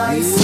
nice.